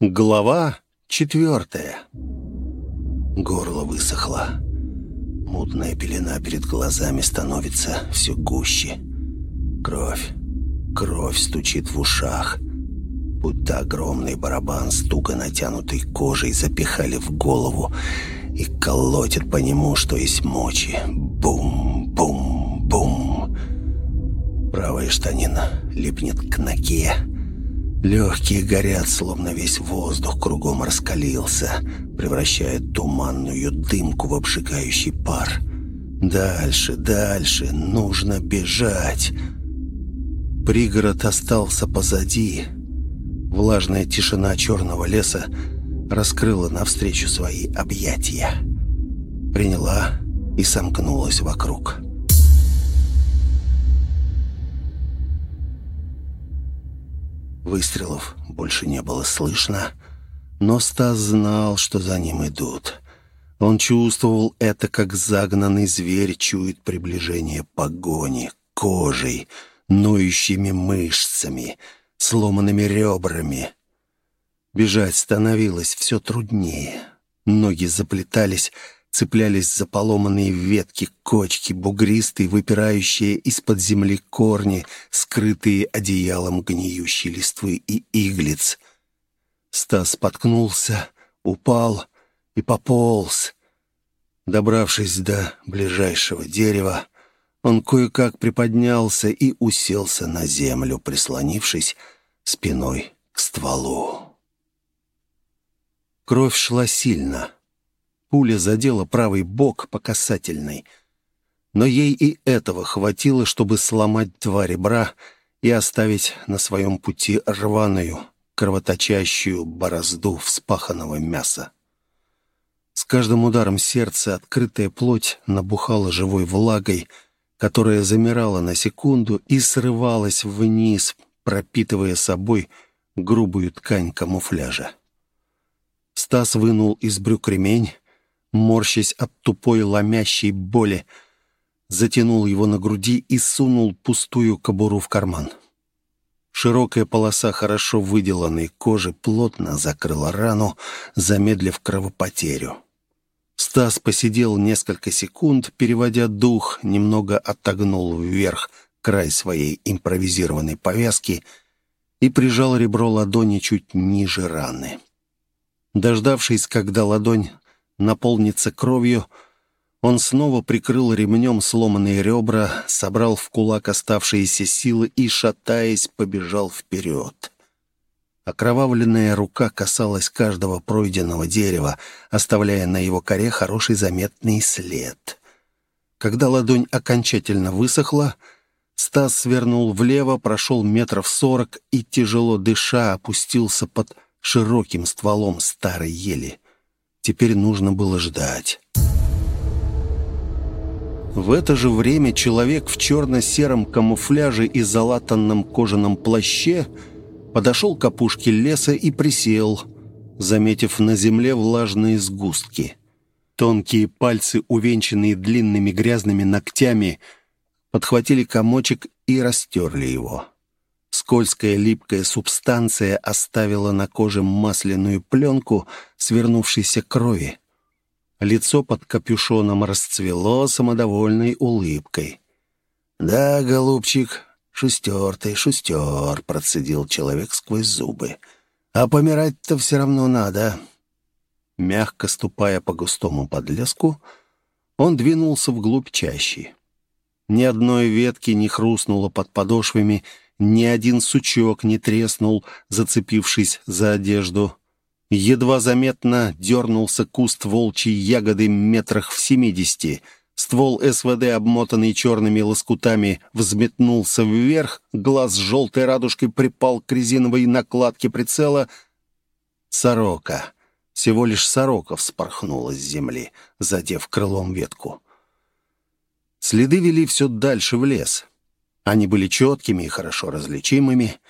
Глава четвертая. Горло высохло. Мутная пелена перед глазами становится все гуще. Кровь. Кровь стучит в ушах. Будто огромный барабан с туго натянутой кожей запихали в голову и колотит по нему, что есть мочи. Бум-бум-бум. Правая штанина липнет к ноге. Легкие горят, словно весь воздух кругом раскалился, превращая туманную дымку в обжигающий пар. Дальше, дальше, нужно бежать. Пригород остался позади. Влажная тишина черного леса раскрыла навстречу свои объятия. Приняла и сомкнулась вокруг. Выстрелов больше не было слышно, но Стас знал, что за ним идут. Он чувствовал это, как загнанный зверь чует приближение погони, кожей, ноющими мышцами, сломанными ребрами. Бежать становилось все труднее. Ноги заплетались, цеплялись за поломанные ветки, кочки, бугристые, выпирающие из-под земли корни, скрытые одеялом гниющей листвы и иглиц. Стас споткнулся, упал и пополз. Добравшись до ближайшего дерева, он кое-как приподнялся и уселся на землю, прислонившись спиной к стволу. Кровь шла сильно — Пуля задела правый бок по касательной. Но ей и этого хватило, чтобы сломать два ребра и оставить на своем пути рваную, кровоточащую борозду вспаханного мяса. С каждым ударом сердца открытая плоть набухала живой влагой, которая замирала на секунду и срывалась вниз, пропитывая собой грубую ткань камуфляжа. Стас вынул из брюк ремень, морщась от тупой ломящей боли, затянул его на груди и сунул пустую кобуру в карман. Широкая полоса хорошо выделанной кожи плотно закрыла рану, замедлив кровопотерю. Стас посидел несколько секунд, переводя дух, немного отогнул вверх край своей импровизированной повязки и прижал ребро ладони чуть ниже раны. Дождавшись, когда ладонь наполнится кровью, он снова прикрыл ремнем сломанные ребра, собрал в кулак оставшиеся силы и, шатаясь, побежал вперед. Окровавленная рука касалась каждого пройденного дерева, оставляя на его коре хороший заметный след. Когда ладонь окончательно высохла, Стас свернул влево, прошел метров сорок и, тяжело дыша, опустился под широким стволом старой ели. Теперь нужно было ждать. В это же время человек в черно-сером камуфляже и залатанном кожаном плаще подошел к опушке леса и присел, заметив на земле влажные сгустки. Тонкие пальцы, увенчанные длинными грязными ногтями, подхватили комочек и растерли его. Скользкая липкая субстанция оставила на коже масляную пленку свернувшейся крови. Лицо под капюшоном расцвело самодовольной улыбкой. «Да, голубчик, шустер ты, шустер», — процедил человек сквозь зубы. «А помирать-то все равно надо». Мягко ступая по густому подлеску, он двинулся вглубь чащи. Ни одной ветки не хрустнуло под подошвами, ни один сучок не треснул, зацепившись за одежду. Едва заметно дернулся куст волчьей ягоды метрах в семидесяти. Ствол СВД, обмотанный черными лоскутами, взметнулся вверх, глаз с желтой радужкой припал к резиновой накладке прицела. Сорока. Всего лишь сорока вспорхнула с земли, задев крылом ветку. Следы вели все дальше в лес. Они были четкими и хорошо различимыми.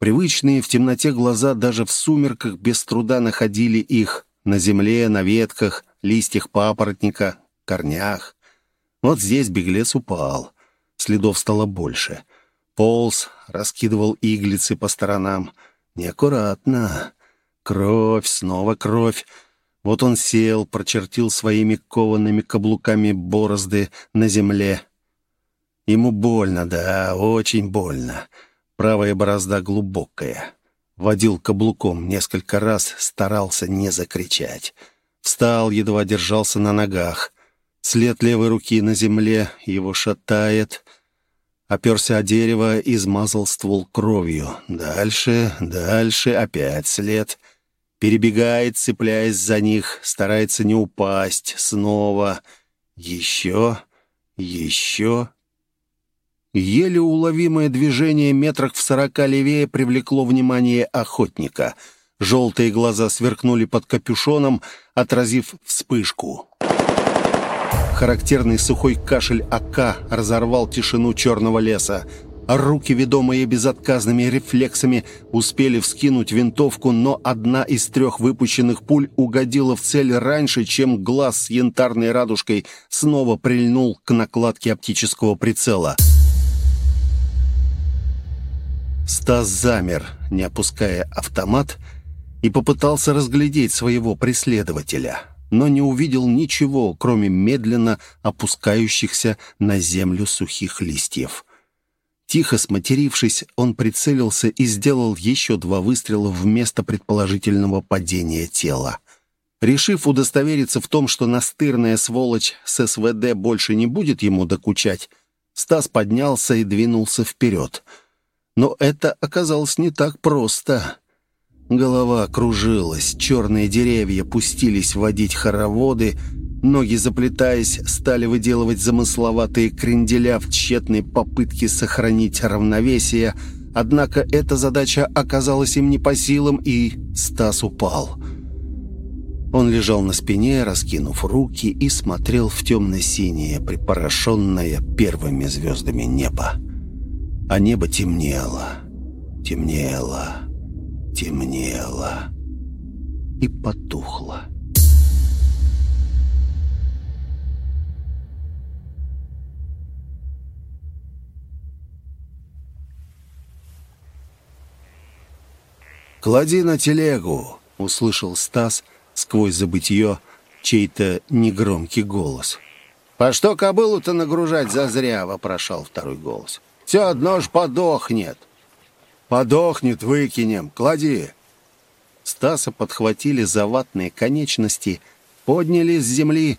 Привычные в темноте глаза даже в сумерках без труда находили их на земле, на ветках, листьях папоротника, корнях. Вот здесь беглец упал. Следов стало больше. Полз, раскидывал иглицы по сторонам. Неаккуратно. Кровь, снова кровь. Вот он сел, прочертил своими коваными каблуками борозды на земле. Ему больно, да, очень больно. Правая борозда глубокая. Водил каблуком несколько раз, старался не закричать. Встал, едва держался на ногах. След левой руки на земле, его шатает. Оперся о дерево, измазал ствол кровью. Дальше, дальше, опять след. Перебегает, цепляясь за них, старается не упасть. Снова. Еще, еще. Еле уловимое движение метрах в сорока левее привлекло внимание охотника. Желтые глаза сверкнули под капюшоном, отразив вспышку. Характерный сухой кашель АК разорвал тишину черного леса. Руки, ведомые безотказными рефлексами, успели вскинуть винтовку, но одна из трех выпущенных пуль угодила в цель раньше, чем глаз с янтарной радужкой снова прильнул к накладке оптического прицела. Стас замер, не опуская автомат, и попытался разглядеть своего преследователя, но не увидел ничего, кроме медленно опускающихся на землю сухих листьев. Тихо сматерившись, он прицелился и сделал еще два выстрела в место предположительного падения тела. Решив удостовериться в том, что настырная сволочь с СВД больше не будет ему докучать, Стас поднялся и двинулся вперед. Но это оказалось не так просто. Голова кружилась, черные деревья пустились водить хороводы, Ноги, заплетаясь, стали выделывать замысловатые кренделя в тщетной попытке сохранить равновесие, однако эта задача оказалась им не по силам, и Стас упал. Он лежал на спине, раскинув руки, и смотрел в темно-синее, припорошенное первыми звездами небо. А небо темнело, темнело, темнело и потухло. «Клади на телегу!» — услышал Стас сквозь забытье чей-то негромкий голос. «По что кобылу-то нагружать зазря?» — вопрошал второй голос. «Все одно ж подохнет!» «Подохнет, выкинем! Клади!» Стаса подхватили за ватные конечности, подняли с земли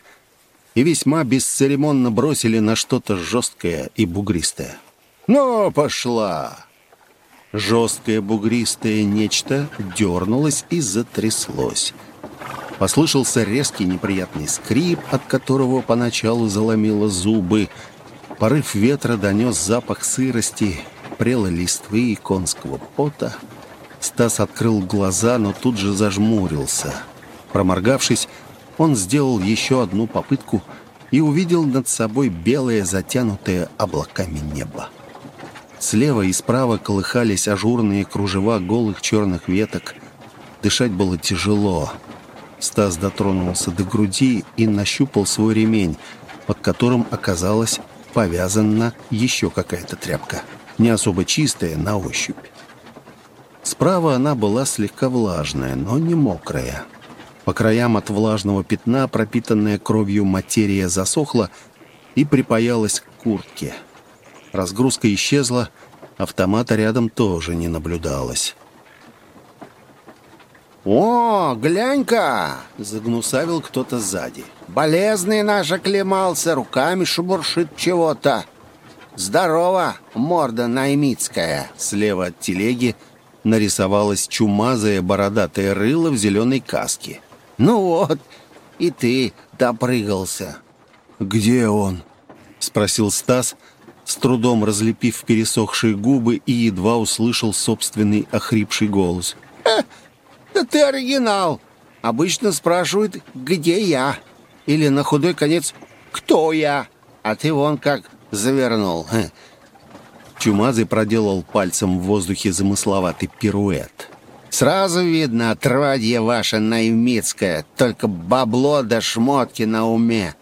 и весьма бесцеремонно бросили на что-то жесткое и бугристое. «Ну, пошла!» Жесткое бугристое нечто дернулось и затряслось. Послышался резкий неприятный скрип, от которого поначалу заломило зубы. Порыв ветра донес запах сырости, прелой листвы и конского пота. Стас открыл глаза, но тут же зажмурился. Проморгавшись, он сделал еще одну попытку и увидел над собой белое, затянутое облаками небо. Слева и справа колыхались ажурные кружева голых черных веток. Дышать было тяжело. Стас дотронулся до груди и нащупал свой ремень, под которым оказалась повязана еще какая-то тряпка, не особо чистая на ощупь. Справа она была слегка влажная, но не мокрая. По краям от влажного пятна пропитанная кровью материя засохла и припаялась к куртке – Разгрузка исчезла, автомата рядом тоже не наблюдалось. «О, глянь-ка!» — загнусавил кто-то сзади. «Болезный наш оклемался, руками шебуршит чего-то. Здорово, морда наймитская!» Слева от телеги нарисовалась чумазая бородатая рыло в зеленой каске. «Ну вот, и ты допрыгался». «Где он?» — спросил Стас, — с трудом разлепив пересохшие губы и едва услышал собственный охрипший голос. «Э, да ты оригинал! Обычно спрашивают, где я? Или на худой конец, кто я? А ты вон как завернул. Э». Чумазый проделал пальцем в воздухе замысловатый пируэт. «Сразу видно, отродье ваше наймитское, только бабло да шмотки на уме.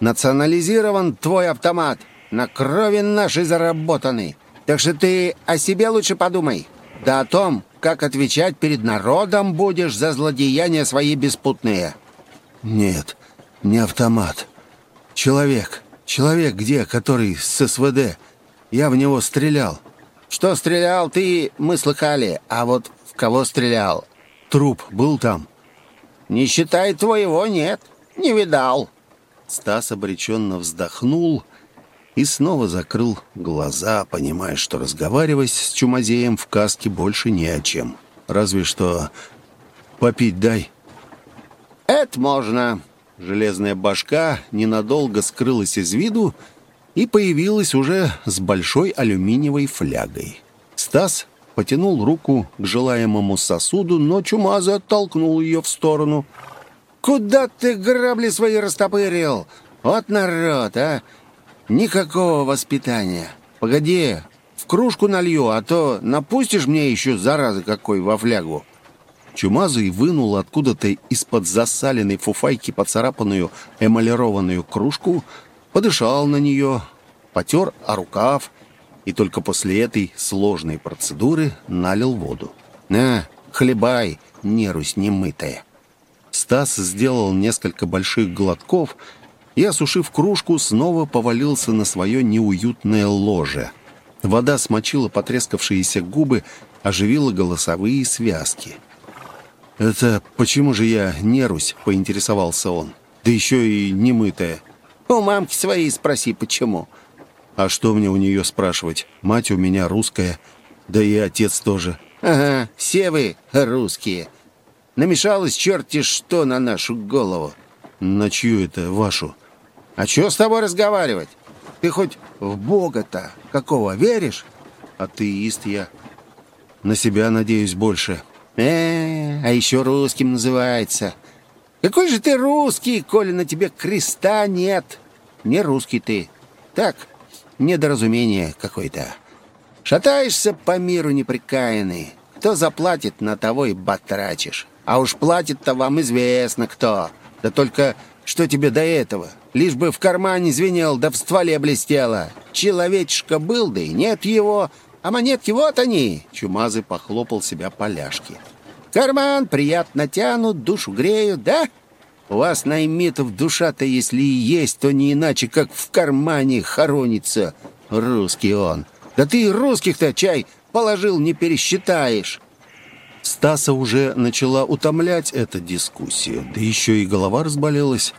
Национализирован твой автомат» на крови нашей заработанной. Так что ты о себе лучше подумай. Да о том, как отвечать перед народом будешь за злодеяния свои беспутные». «Нет, не автомат. Человек. Человек где, который с СВД? Я в него стрелял». «Что стрелял ты, мы слыхали, а вот в кого стрелял?» «Труп был там?» «Не считай твоего, нет. Не видал». Стас обреченно вздохнул и снова закрыл глаза, понимая, что разговаривать с Чумазеем в каске больше не о чем. Разве что попить дай. «Это можно». Железная башка ненадолго скрылась из виду и появилась уже с большой алюминиевой флягой. Стас потянул руку к желаемому сосуду, но Чумаза оттолкнул ее в сторону. «Куда ты грабли свои растопырил? Вот народ, а! Никакого воспитания. Погоди, в кружку налью, а то напустишь мне еще, зараза какой, во флягу». Чумазый вынул откуда-то из-под засаленной фуфайки поцарапанную эмалированную кружку, подышал на нее, потер о рукав и только после этой сложной процедуры налил воду. «На, хлебай, нерусь немытая». Стас сделал несколько больших глотков и, осушив кружку, снова повалился на свое неуютное ложе. Вода смочила потрескавшиеся губы, оживила голосовые связки. «Это почему же я нерусь?» — поинтересовался он. «Да еще и немытая». «У мамки своей спроси, почему?» «А что мне у нее спрашивать? Мать у меня русская, да и отец тоже». «Ага, все вы русские. Намешалось черти что на нашу голову». «На чью это вашу?» «А что с тобой разговаривать? Ты хоть в Бога-то какого веришь?» «Атеист я. На себя надеюсь больше». Э, а еще русским называется. Какой же ты русский, коли на тебе креста нет? Не русский ты. Так, недоразумение какое-то. Шатаешься по миру неприкаянный. Кто заплатит, на того и батрачишь. А уж платит-то вам известно кто. Да только что тебе до этого? Лишь бы в кармане звенел, да в стволе блестело. Человечишка был, да и нет его. А монетки вот они!» Чумазый похлопал себя по ляжке. «Карман приятно тянут, душу греют, да? У вас, наймитов, душа-то, если и есть, то не иначе, как в кармане хоронится. Русский он. Да ты русских-то чай положил, не пересчитаешь». Стаса уже начала утомлять эта дискуссия, да еще и голова разболелась.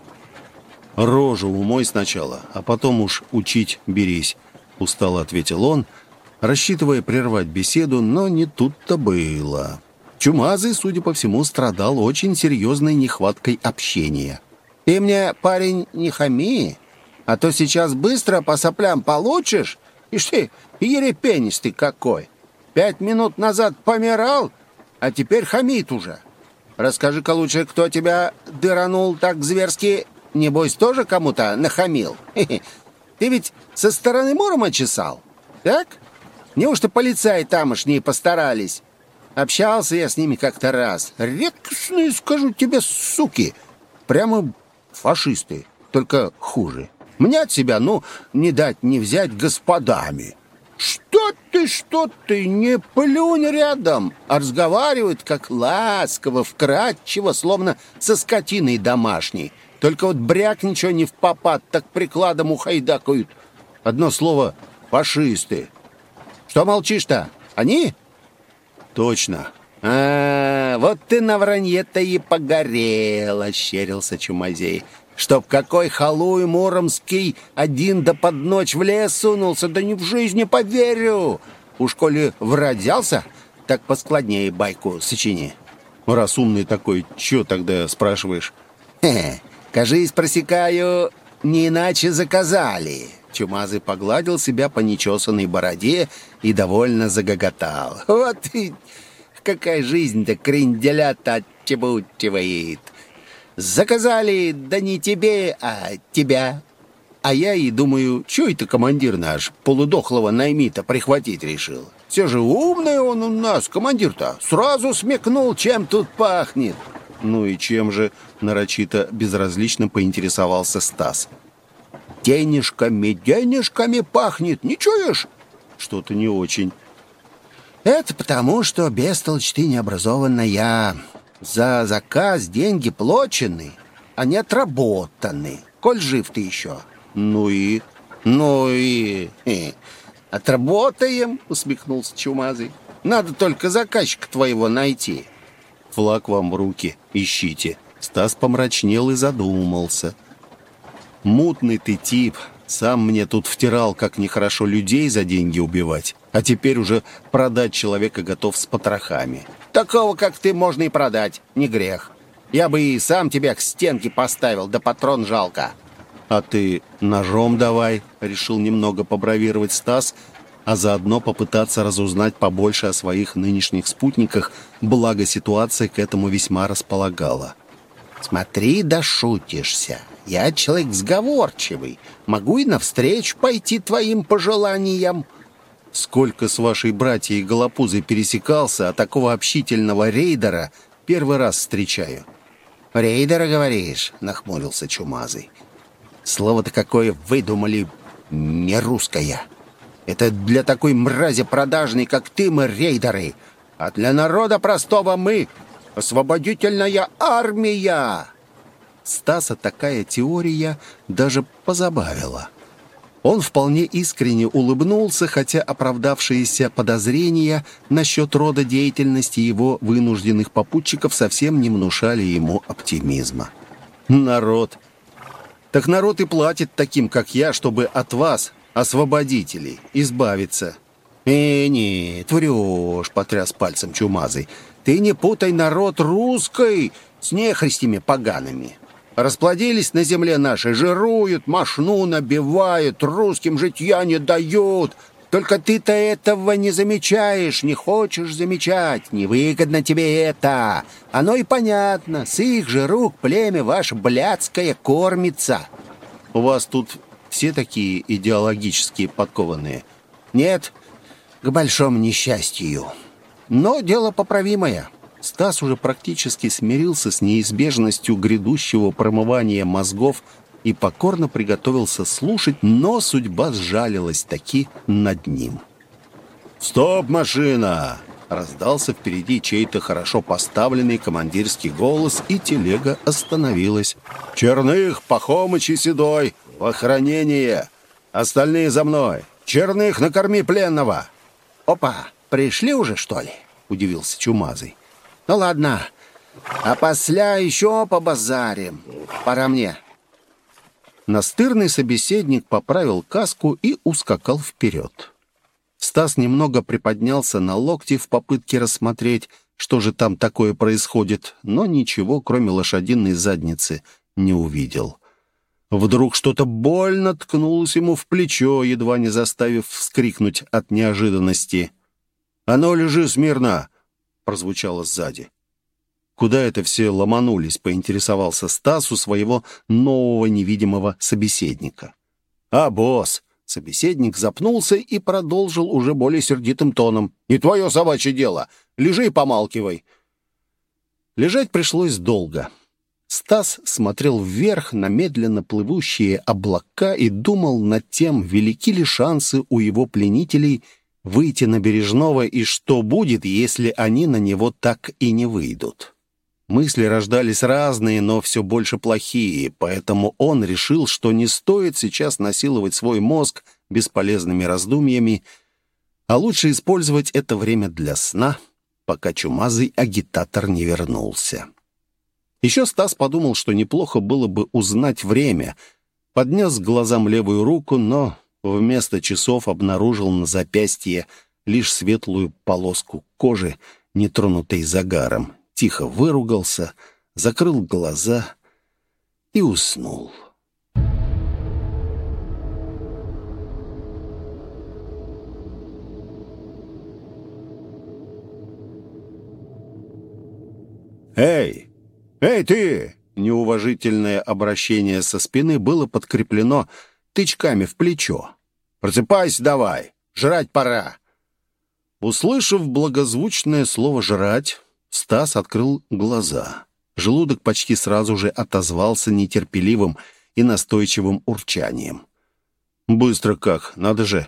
«Рожу умой сначала, а потом уж учить берись», — устало ответил он, — рассчитывая прервать беседу, но не тут-то было. Чумазый, судя по всему, страдал очень серьезной нехваткой общения. «Ты мне, парень, не хами, а то сейчас быстро по соплям получишь. Ишь ты, ерепенистый какой! Пять минут назад помирал, а теперь хамит уже. Расскажи-ка лучше, кто тебя дыранул так зверски, небось, тоже кому-то нахамил? Ты ведь со стороны Мурома чесал, так?» Неужто полицаи тамошние постарались? Общался я с ними как-то раз. Редкостные, скажу тебе, суки. Прямо фашисты, только хуже. Мнять себя, ну, не дать не взять господами. Что ты, что ты, не плюнь рядом, а разговаривают как ласково, вкрадчиво, словно со скотиной домашней. Только вот бряк ничего не в попад, так прикладом ухайдакают. Одно слово — фашисты. Что молчишь-то? Они? Точно. А, вот ты на вранье-то и погорел, ощерился Чумазей. Чтоб какой халуй муромский один да под ночь в лес сунулся, да не в жизни поверю. Уж коли вродялся, так поскладнее байку сочини. Раз умный такой, чё тогда спрашиваешь? Хе, кажись, просекаю, не иначе заказали. Чумазый погладил себя по нечесанной бороде и довольно загоготал. «Вот и какая жизнь-то кренделя-то отчебутивает! Заказали, да не тебе, а тебя!» А я и думаю, что это командир наш полудохлого наймита прихватить решил? Все же умный он у нас, командир-то. Сразу смекнул, чем тут пахнет. Ну и чем же, нарочито безразлично поинтересовался Стас. Денежками, денежками пахнет, не чуешь? Что-то не очень. Это потому, что бестолочь ты необразованная. За заказ деньги плачены, а не отработаны. Коль жив ты еще. Ну и... Ну и... и отработаем, усмехнулся Чумазый. Надо только заказчика твоего найти. Флаг вам в руки, ищите. Стас помрачнел и задумался. Мутный ты тип. Сам мне тут втирал, как нехорошо людей за деньги убивать. А теперь уже продать человека готов с потрохами. Такого, как ты, можно и продать. Не грех. Я бы и сам тебя к стенке поставил, да патрон жалко. А ты ножом давай, решил немного побравировать Стас, а заодно попытаться разузнать побольше о своих нынешних спутниках, благо ситуация к этому весьма располагала. «Смотри, да шутишься. Я человек сговорчивый. Могу и навстречу пойти твоим пожеланиям». Сколько с вашей братьей Голопузой пересекался, а такого общительного рейдера первый раз встречаю. «Рейдера, говоришь?» — нахмурился Чумазый. «Слово-то какое выдумали не русское. Это для такой мрази продажной, как ты, мы рейдеры, а для народа простого мы освободительная армия!» Стаса такая теория даже позабавила. Он вполне искренне улыбнулся, хотя оправдавшиеся подозрения насчет рода деятельности его вынужденных попутчиков совсем не внушали ему оптимизма. «Народ! Так народ и платит таким, как я, чтобы от вас, освободителей, избавиться». «Э, нет, врешь», — потряс пальцем чумазый. «Ты не путай народ русской с нехристями погаными. Расплодились на земле наши, жируют, машну набивают, русским житья не дают. Только ты-то этого не замечаешь, не хочешь замечать. Невыгодно тебе это. Оно и понятно. С их же рук племя ваше блядское кормится. У вас тут все такие идеологические подкованные? Нет, к большому несчастью. Но дело поправимое. Стас уже практически смирился с неизбежностью грядущего промывания мозгов и покорно приготовился слушать, но судьба сжалилась таки над ним. «Стоп, машина!» Раздался впереди чей-то хорошо поставленный командирский голос, и телега остановилась. «Черных, Пахомыч и Седой! В охранение! Остальные за мной! Черных, накорми пленного!» «Опа! Пришли уже, что ли?» — удивился Чумазый. Ну ладно, а после еще побазарим. Пора мне. Настырный собеседник поправил каску и ускакал вперед. Стас немного приподнялся на локти в попытке рассмотреть, что же там такое происходит, но ничего, кроме лошадиной задницы, не увидел. Вдруг что-то больно ткнулось ему в плечо, едва не заставив вскрикнуть от неожиданности. «А ну, лежи смирно! прозвучало сзади. Куда это все ломанулись, поинтересовался Стас у своего нового невидимого собеседника. «А, босс!» Собеседник запнулся и продолжил уже более сердитым тоном. «Не твое собачье дело! Лежи и помалкивай!» Лежать пришлось долго. Стас смотрел вверх на медленно плывущие облака и думал над тем, велики ли шансы у его пленителей — выйти на Бережного и что будет, если они на него так и не выйдут. Мысли рождались разные, но все больше плохие, поэтому он решил, что не стоит сейчас насиловать свой мозг бесполезными раздумьями, а лучше использовать это время для сна, пока чумазый агитатор не вернулся. Еще Стас подумал, что неплохо было бы узнать время, поднес к глазам левую руку, но Вместо часов обнаружил на запястье лишь светлую полоску кожи, не тронутой загаром. Тихо выругался, закрыл глаза и уснул. «Эй! Эй, ты!» Неуважительное обращение со спины было подкреплено тычками в плечо. «Просыпайся давай! Жрать пора!» Услышав благозвучное слово «жрать», Стас открыл глаза. Желудок почти сразу же отозвался нетерпеливым и настойчивым урчанием. «Быстро как, надо же!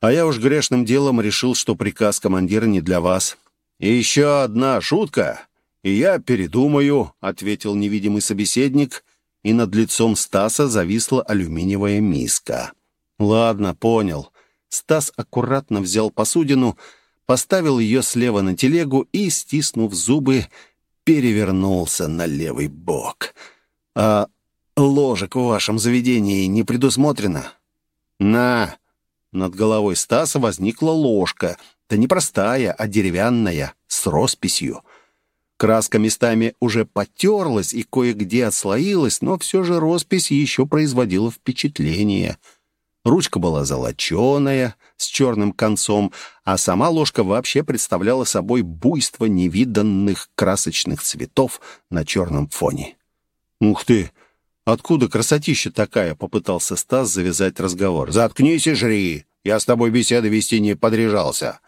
А я уж грешным делом решил, что приказ командира не для вас. И еще одна шутка, и я передумаю», — ответил невидимый собеседник, и над лицом Стаса зависла алюминиевая миска. «Ладно, понял». Стас аккуратно взял посудину, поставил ее слева на телегу и, стиснув зубы, перевернулся на левый бок. «А ложек в вашем заведении не предусмотрено?» «На!» Над головой Стаса возникла ложка. Да не простая, а деревянная, с росписью. Краска местами уже потерлась и кое-где отслоилась, но все же роспись еще производила впечатление. Ручка была золоченая, с черным концом, а сама ложка вообще представляла собой буйство невиданных красочных цветов на черном фоне. «Ух ты! «Откуда красотища такая?» — попытался Стас завязать разговор. «Заткнись и жри! Я с тобой беседы вести не подряжался!»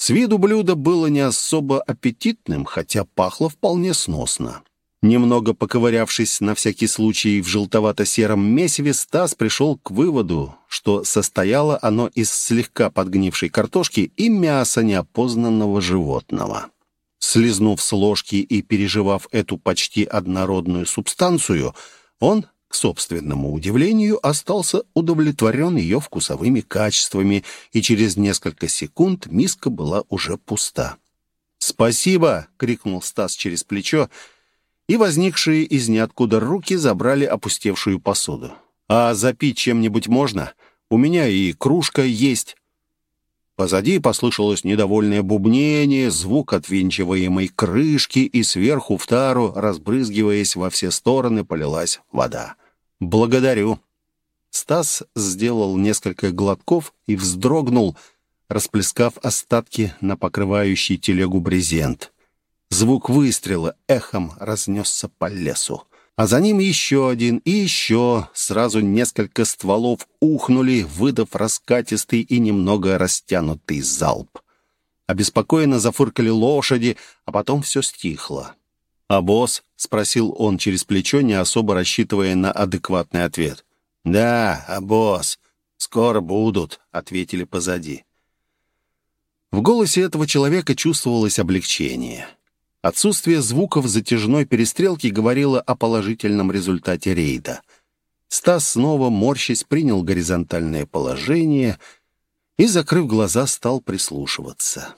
С виду блюдо было не особо аппетитным, хотя пахло вполне сносно. Немного поковырявшись на всякий случай в желтовато-сером месиве, Стас пришел к выводу, что состояло оно из слегка подгнившей картошки и мяса неопознанного животного. Слизнув с ложки и переживав эту почти однородную субстанцию, он, к собственному удивлению, остался удовлетворен ее вкусовыми качествами, и через несколько секунд миска была уже пуста. «Спасибо!» — крикнул Стас через плечо, и возникшие из ниоткуда руки забрали опустевшую посуду. «А запить чем-нибудь можно? У меня и кружка есть». Позади послышалось недовольное бубнение, звук отвинчиваемой крышки, и сверху в тару, разбрызгиваясь во все стороны, полилась вода. «Благодарю». Стас сделал несколько глотков и вздрогнул, расплескав остатки на покрывающий телегу брезент. Звук выстрела эхом разнесся по лесу а за ним еще один и еще. Сразу несколько стволов ухнули, выдав раскатистый и немного растянутый залп. Обеспокоенно зафыркали лошади, а потом все стихло. «А босс?» — спросил он через плечо, не особо рассчитывая на адекватный ответ. «Да, а босс. Скоро будут», — ответили позади. В голосе этого человека чувствовалось облегчение. Отсутствие звуков затяжной перестрелки говорило о положительном результате рейда. Стас снова, морщась, принял горизонтальное положение и, закрыв глаза, стал прислушиваться.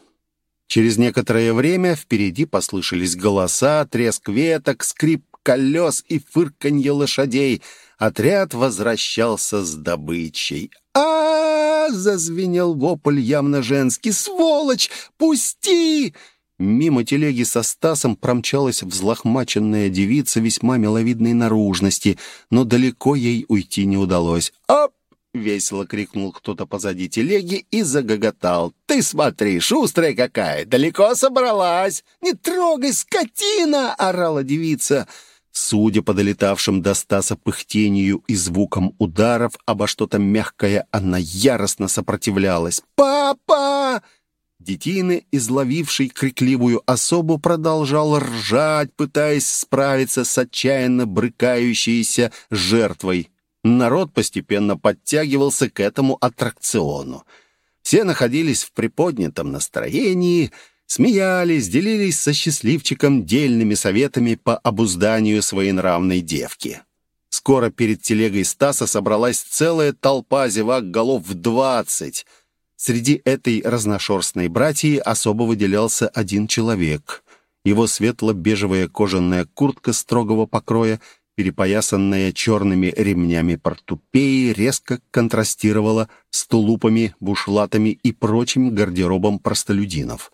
Через некоторое время впереди послышались голоса, треск веток, скрип колес и фырканье лошадей. Отряд возвращался с добычей. а, -а, -а зазвенел вопль явно женский. «Сволочь! Пусти!» Мимо телеги со Стасом промчалась взлохмаченная девица весьма миловидной наружности, но далеко ей уйти не удалось. «Оп!» — весело крикнул кто-то позади телеги и загоготал. «Ты смотри, шустрая какая! Далеко собралась! Не трогай, скотина!» — орала девица. Судя по долетавшим до Стаса пыхтению и звукам ударов обо что-то мягкое, она яростно сопротивлялась. «Папа!» Детины, изловивший крикливую особу, продолжал ржать, пытаясь справиться с отчаянно брыкающейся жертвой. Народ постепенно подтягивался к этому аттракциону. Все находились в приподнятом настроении, смеялись, делились со счастливчиком дельными советами по обузданию своенравной девки. Скоро перед телегой Стаса собралась целая толпа зевак голов в двадцать — Среди этой разношерстной братьи особо выделялся один человек. Его светло-бежевая кожаная куртка строгого покроя, перепоясанная черными ремнями портупеи, резко контрастировала с тулупами, бушлатами и прочим гардеробом простолюдинов.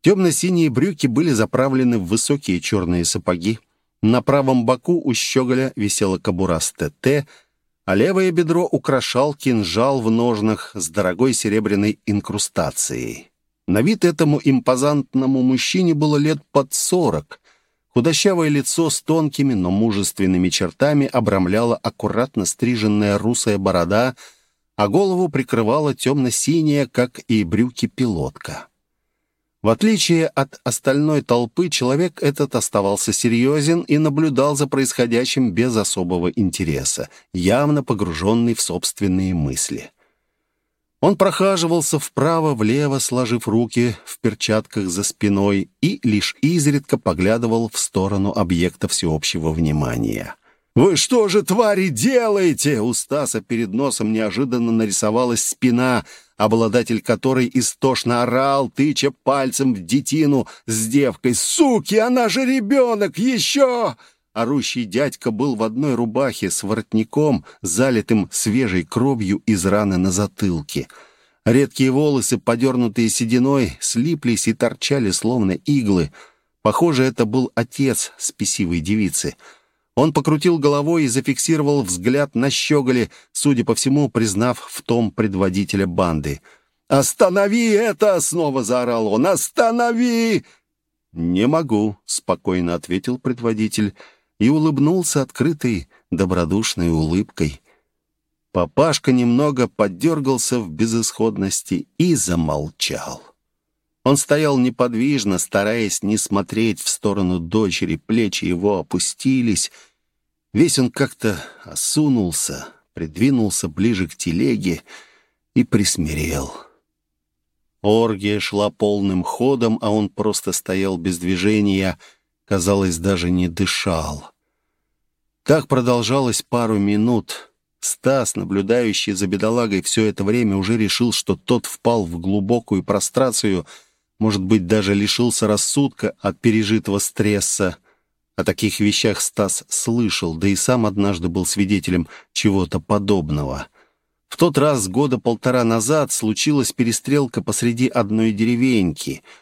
Темно-синие брюки были заправлены в высокие черные сапоги. На правом боку у щеголя висела кобура с ТТ — а левое бедро украшал кинжал в ножнах с дорогой серебряной инкрустацией. На вид этому импозантному мужчине было лет под сорок. Худощавое лицо с тонкими, но мужественными чертами обрамляла аккуратно стриженная русая борода, а голову прикрывала темно-синяя, как и брюки, пилотка. В отличие от остальной толпы, человек этот оставался серьезен и наблюдал за происходящим без особого интереса, явно погруженный в собственные мысли. Он прохаживался вправо-влево, сложив руки в перчатках за спиной и лишь изредка поглядывал в сторону объекта всеобщего внимания. «Вы что же, твари, делаете?» У Стаса перед носом неожиданно нарисовалась спина, обладатель которой истошно орал, тыча пальцем в детину с девкой. «Суки, она же ребенок! Еще!» Орущий дядька был в одной рубахе с воротником, залитым свежей кровью из раны на затылке. Редкие волосы, подернутые сединой, слиплись и торчали, словно иглы. Похоже, это был отец спесивой девицы. Он покрутил головой и зафиксировал взгляд на щеголе, судя по всему, признав в том предводителя банды. «Останови это!» — снова заорал он. «Останови!» «Не могу», — спокойно ответил предводитель и улыбнулся открытой, добродушной улыбкой. Папашка немного поддергался в безысходности и замолчал. Он стоял неподвижно, стараясь не смотреть в сторону дочери, плечи его опустились. Весь он как-то осунулся, придвинулся ближе к телеге и присмирел. Оргия шла полным ходом, а он просто стоял без движения — казалось, даже не дышал. Так продолжалось пару минут. Стас, наблюдающий за бедолагой все это время, уже решил, что тот впал в глубокую прострацию, может быть, даже лишился рассудка от пережитого стресса. О таких вещах Стас слышал, да и сам однажды был свидетелем чего-то подобного. В тот раз, года полтора назад, случилась перестрелка посреди одной деревеньки —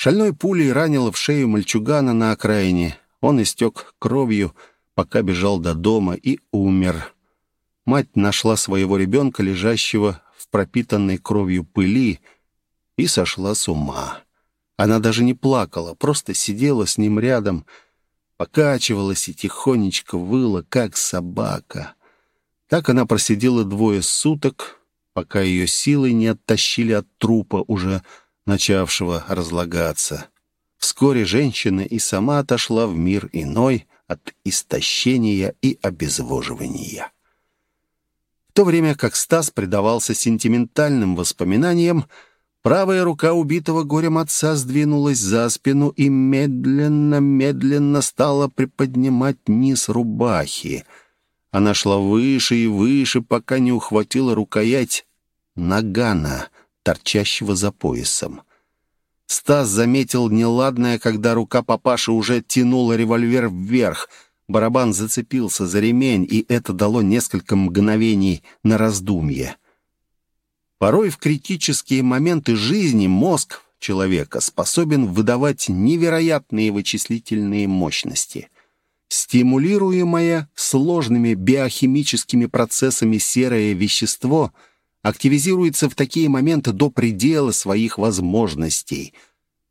Шальной пулей ранило в шею мальчугана на окраине. Он истек кровью, пока бежал до дома, и умер. Мать нашла своего ребенка, лежащего в пропитанной кровью пыли, и сошла с ума. Она даже не плакала, просто сидела с ним рядом, покачивалась и тихонечко выла, как собака. Так она просидела двое суток, пока ее силы не оттащили от трупа уже начавшего разлагаться. Вскоре женщина и сама отошла в мир иной от истощения и обезвоживания. В то время как Стас предавался сентиментальным воспоминаниям, правая рука убитого горем отца сдвинулась за спину и медленно-медленно стала приподнимать низ рубахи. Она шла выше и выше, пока не ухватила рукоять нагана — торчащего за поясом. Стас заметил неладное, когда рука папаши уже тянула револьвер вверх. Барабан зацепился за ремень, и это дало несколько мгновений на раздумье. Порой в критические моменты жизни мозг человека способен выдавать невероятные вычислительные мощности. Стимулируемое сложными биохимическими процессами серое вещество — активизируется в такие моменты до предела своих возможностей.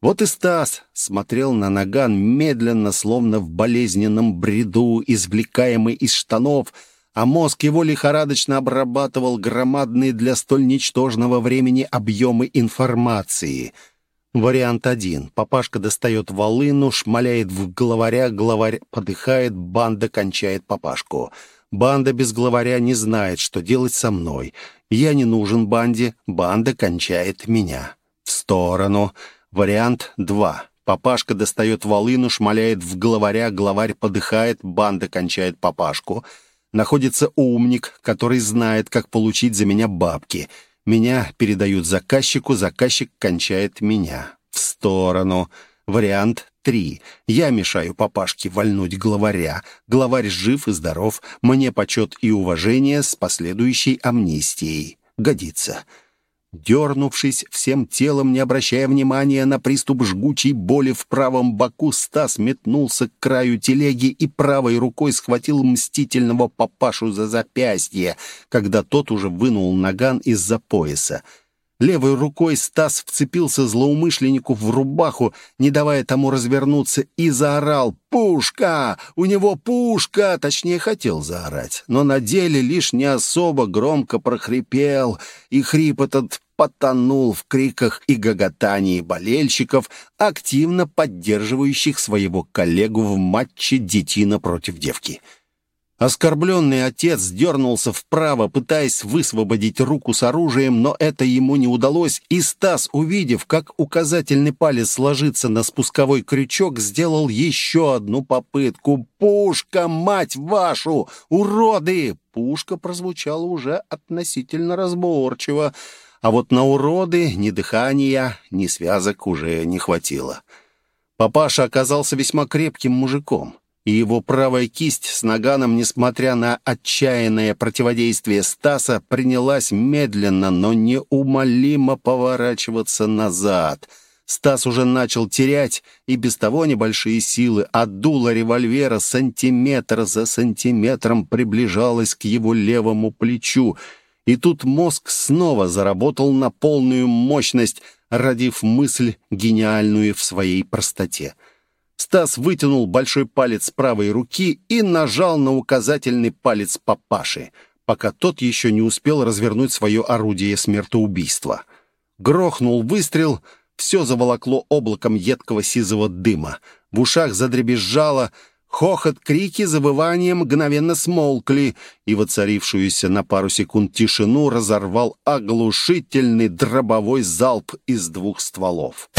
Вот и Стас смотрел на наган медленно, словно в болезненном бреду, извлекаемый из штанов, а мозг его лихорадочно обрабатывал громадные для столь ничтожного времени объемы информации. Вариант один. Папашка достает волыну, шмаляет в главаря, главарь подыхает, банда кончает папашку. Банда без главаря не знает, что делать со мной — я не нужен банде, банда кончает меня. В сторону. Вариант 2. Папашка достает волыну, шмаляет в главаря, главарь подыхает, банда кончает папашку. Находится умник, который знает, как получить за меня бабки. Меня передают заказчику, заказчик кончает меня. В сторону. Вариант 3. Я мешаю папашке вальнуть главаря. Главарь жив и здоров. Мне почет и уважение с последующей амнистией. Годится. Дернувшись всем телом, не обращая внимания на приступ жгучей боли в правом боку, Стас метнулся к краю телеги и правой рукой схватил мстительного папашу за запястье, когда тот уже вынул наган из-за пояса. Левой рукой Стас вцепился злоумышленнику в рубаху, не давая тому развернуться, и заорал «Пушка! У него пушка!» Точнее, хотел заорать, но на деле лишь не особо громко прохрипел, и хрип этот потонул в криках и гоготании болельщиков, активно поддерживающих своего коллегу в матче детина против девки. Оскорбленный отец дернулся вправо, пытаясь высвободить руку с оружием, но это ему не удалось, и Стас, увидев, как указательный палец ложится на спусковой крючок, сделал еще одну попытку. «Пушка, мать вашу! Уроды!» Пушка прозвучала уже относительно разборчиво, а вот на уроды ни дыхания, ни связок уже не хватило. Папаша оказался весьма крепким мужиком и его правая кисть с наганом, несмотря на отчаянное противодействие Стаса, принялась медленно, но неумолимо поворачиваться назад. Стас уже начал терять и без того небольшие силы, а дуло револьвера сантиметр за сантиметром приближалось к его левому плечу. И тут мозг снова заработал на полную мощность, родив мысль, гениальную в своей простоте — Стас вытянул большой палец правой руки и нажал на указательный палец папаши, пока тот еще не успел развернуть свое орудие смертоубийства. Грохнул выстрел, все заволокло облаком едкого сизого дыма. В ушах задребезжало, хохот, крики, завывания мгновенно смолкли, и воцарившуюся на пару секунд тишину разорвал оглушительный дробовой залп из двух стволов.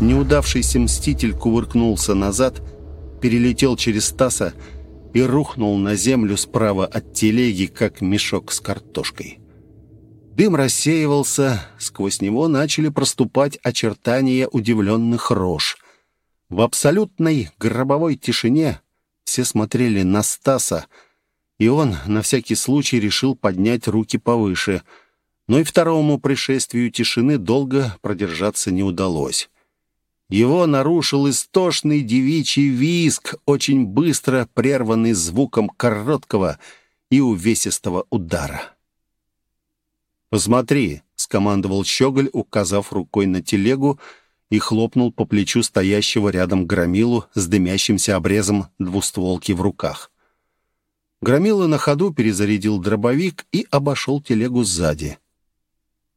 Неудавшийся мститель кувыркнулся назад, перелетел через Стаса и рухнул на землю справа от телеги, как мешок с картошкой. Дым рассеивался, сквозь него начали проступать очертания удивленных рож. В абсолютной гробовой тишине все смотрели на Стаса, и он на всякий случай решил поднять руки повыше. Но и второму пришествию тишины долго продержаться не удалось. Его нарушил истошный девичий визг, очень быстро прерванный звуком короткого и увесистого удара. «Посмотри», — скомандовал Щеголь, указав рукой на телегу, и хлопнул по плечу стоящего рядом громилу с дымящимся обрезом двустволки в руках. Громила на ходу перезарядил дробовик и обошел телегу сзади.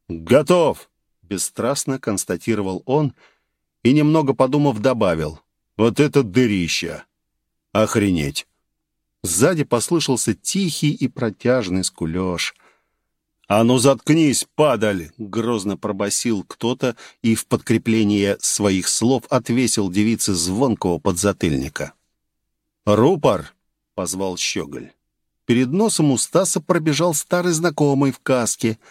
«Готов!» — бесстрастно констатировал он — и, немного подумав, добавил. «Вот это дырища! Охренеть!» Сзади послышался тихий и протяжный скулеж. «А ну заткнись, падаль!» — грозно пробасил кто-то и в подкрепление своих слов отвесил девице звонкого подзатыльника. «Рупор!» — позвал Щеголь. Перед носом у Стаса пробежал старый знакомый в каске —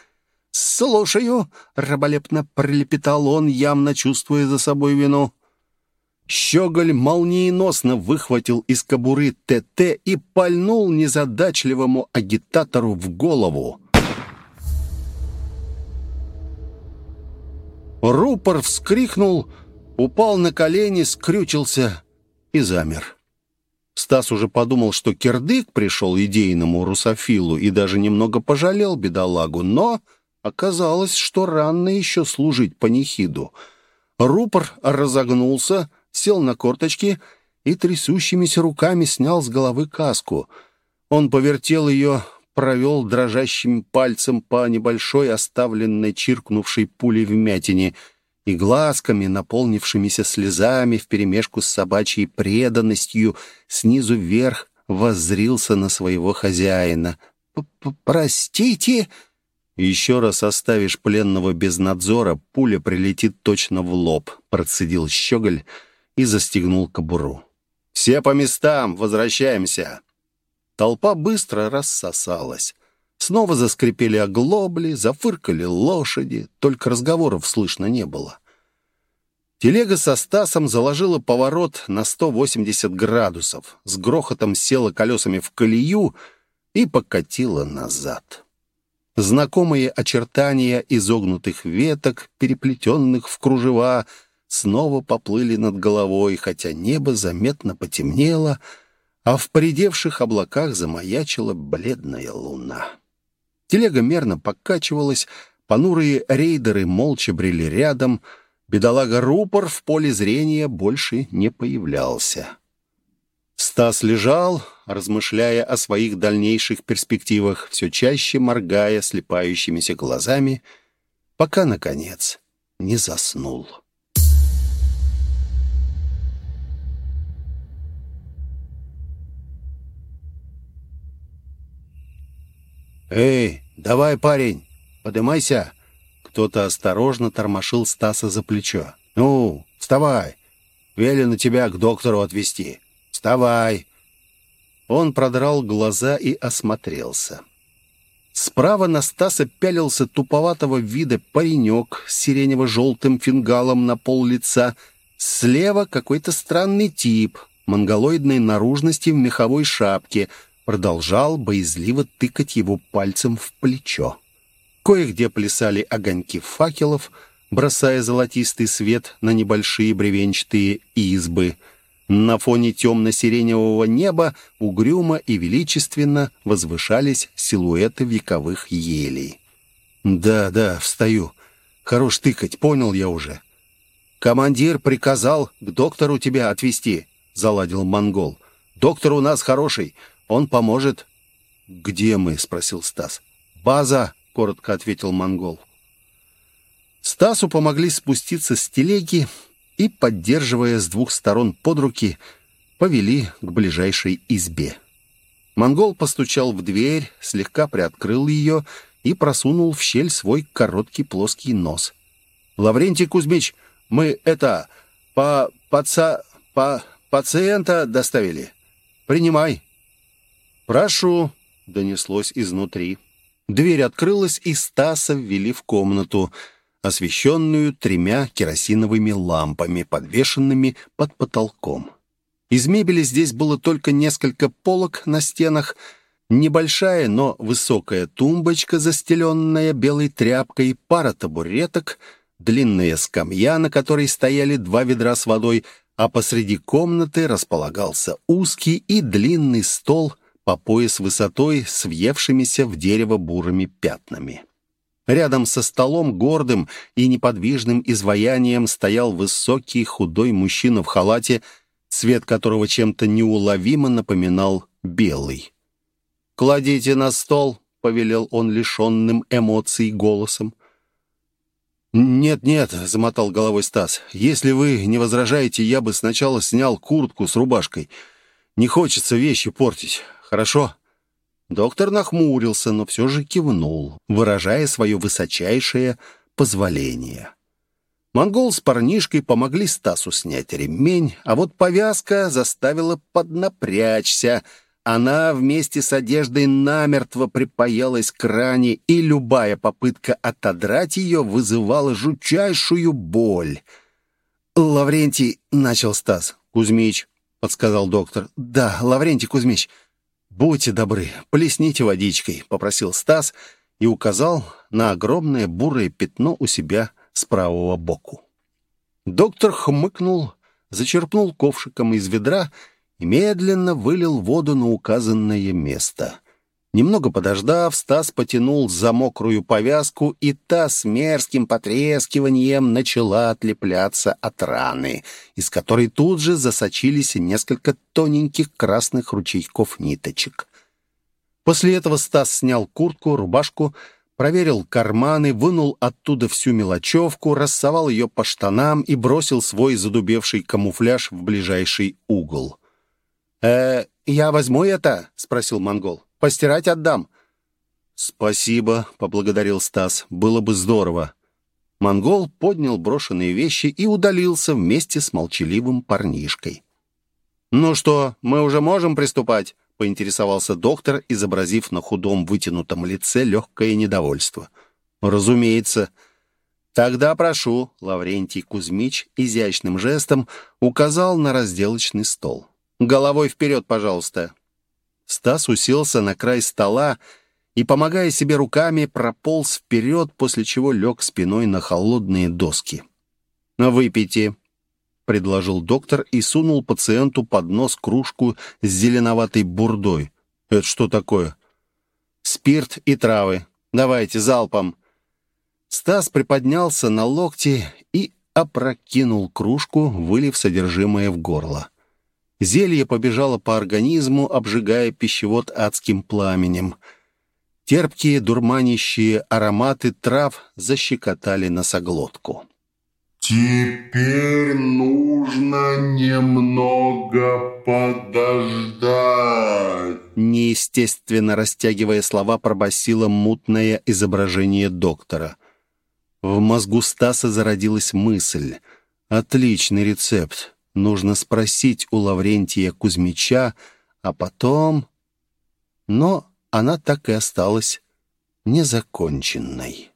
«Слушаю», — раболепно пролепетал он, явно чувствуя за собой вину. Щеголь молниеносно выхватил из кобуры ТТ и пальнул незадачливому агитатору в голову. Рупор вскрикнул, упал на колени, скрючился и замер. Стас уже подумал, что кирдык пришел идейному русофилу и даже немного пожалел бедолагу, но Оказалось, что рано еще служить панихиду. Рупор разогнулся, сел на корточки и трясущимися руками снял с головы каску. Он повертел ее, провел дрожащим пальцем по небольшой оставленной чиркнувшей пулей вмятине и глазками, наполнившимися слезами вперемешку с собачьей преданностью, снизу вверх воззрился на своего хозяина. «Простите!» «Еще раз оставишь пленного без надзора, пуля прилетит точно в лоб», — процедил щеголь и застегнул кобуру. «Все по местам, возвращаемся!» Толпа быстро рассосалась. Снова заскрипели оглобли, зафыркали лошади, только разговоров слышно не было. Телега со Стасом заложила поворот на 180 градусов, с грохотом села колесами в колею и покатила назад. Знакомые очертания изогнутых веток, переплетенных в кружева, снова поплыли над головой, хотя небо заметно потемнело, а в поредевших облаках замаячила бледная луна. Телега мерно покачивалась, понурые рейдеры молча брели рядом, бедолага Рупор в поле зрения больше не появлялся. Стас лежал, размышляя о своих дальнейших перспективах, все чаще моргая слепающимися глазами, пока, наконец, не заснул. «Эй, давай, парень, подымайся!» Кто-то осторожно тормошил Стаса за плечо. «Ну, вставай! Велено тебя к доктору отвезти. Вставай!» Он продрал глаза и осмотрелся. Справа на Стаса пялился туповатого вида паренек с сиренево-желтым фингалом на пол лица. Слева какой-то странный тип, монголоидной наружности в меховой шапке, продолжал боязливо тыкать его пальцем в плечо. Кое-где плясали огоньки факелов, бросая золотистый свет на небольшие бревенчатые избы — на фоне темно-сиреневого неба угрюмо и величественно возвышались силуэты вековых елей. «Да, да, встаю. Хорош тыкать, понял я уже». «Командир приказал к доктору тебя отвезти», — заладил монгол. «Доктор у нас хороший, он поможет». «Где мы?» — спросил Стас. «База», — коротко ответил монгол. Стасу помогли спуститься с телеги, и, поддерживая с двух сторон под руки, повели к ближайшей избе. Монгол постучал в дверь, слегка приоткрыл ее и просунул в щель свой короткий плоский нос. «Лаврентий Кузьмич, мы это... по... паца... по... пациента доставили. Принимай». «Прошу», — донеслось изнутри. Дверь открылась, и Стаса ввели в комнату — освещенную тремя керосиновыми лампами, подвешенными под потолком. Из мебели здесь было только несколько полок на стенах, небольшая, но высокая тумбочка, застеленная белой тряпкой, пара табуреток, длинная скамья, на которой стояли два ведра с водой, а посреди комнаты располагался узкий и длинный стол по пояс высотой с въевшимися в дерево бурыми пятнами. Рядом со столом гордым и неподвижным изваянием стоял высокий худой мужчина в халате, цвет которого чем-то неуловимо напоминал белый. «Кладите на стол», — повелел он лишенным эмоций голосом. «Нет-нет», — замотал головой Стас, — «если вы не возражаете, я бы сначала снял куртку с рубашкой. Не хочется вещи портить, хорошо?» Доктор нахмурился, но все же кивнул, выражая свое высочайшее позволение. Монгол с парнишкой помогли Стасу снять ремень, а вот повязка заставила поднапрячься. Она вместе с одеждой намертво припаялась к ране, и любая попытка отодрать ее вызывала жутчайшую боль. «Лаврентий», — начал Стас. «Кузьмич», — подсказал доктор. «Да, Лаврентий Кузьмич». «Будьте добры, плесните водичкой», — попросил Стас и указал на огромное бурое пятно у себя с правого боку. Доктор хмыкнул, зачерпнул ковшиком из ведра и медленно вылил воду на указанное место. Немного подождав, Стас потянул за мокрую повязку, и та с мерзким потрескиванием начала отлепляться от раны, из которой тут же засочились несколько тоненьких красных ручейков ниточек. После этого Стас снял куртку, рубашку, проверил карманы, вынул оттуда всю мелочевку, рассовал ее по штанам и бросил свой задубевший камуфляж в ближайший угол. «Э, я возьму это?» — спросил монгол. Постирать отдам». «Спасибо», — поблагодарил Стас. «Было бы здорово». Монгол поднял брошенные вещи и удалился вместе с молчаливым парнишкой. «Ну что, мы уже можем приступать?» — поинтересовался доктор, изобразив на худом вытянутом лице легкое недовольство. «Разумеется». «Тогда прошу», — Лаврентий Кузьмич изящным жестом указал на разделочный стол. «Головой вперед, пожалуйста». Стас уселся на край стола и, помогая себе руками, прополз вперед, после чего лег спиной на холодные доски. «Выпейте», — предложил доктор и сунул пациенту под нос кружку с зеленоватой бурдой. «Это что такое?» «Спирт и травы. Давайте, залпом». Стас приподнялся на локти и опрокинул кружку, вылив содержимое в горло. Зелье побежало по организму, обжигая пищевод адским пламенем. Терпкие, дурманящие ароматы трав защекотали носоглотку. Теперь нужно немного подождать. Неестественно растягивая слова, пробасило мутное изображение доктора. В мозгу Стаса зародилась мысль. Отличный рецепт. Нужно спросить у Лаврентия Кузьмича, а потом... Но она так и осталась незаконченной.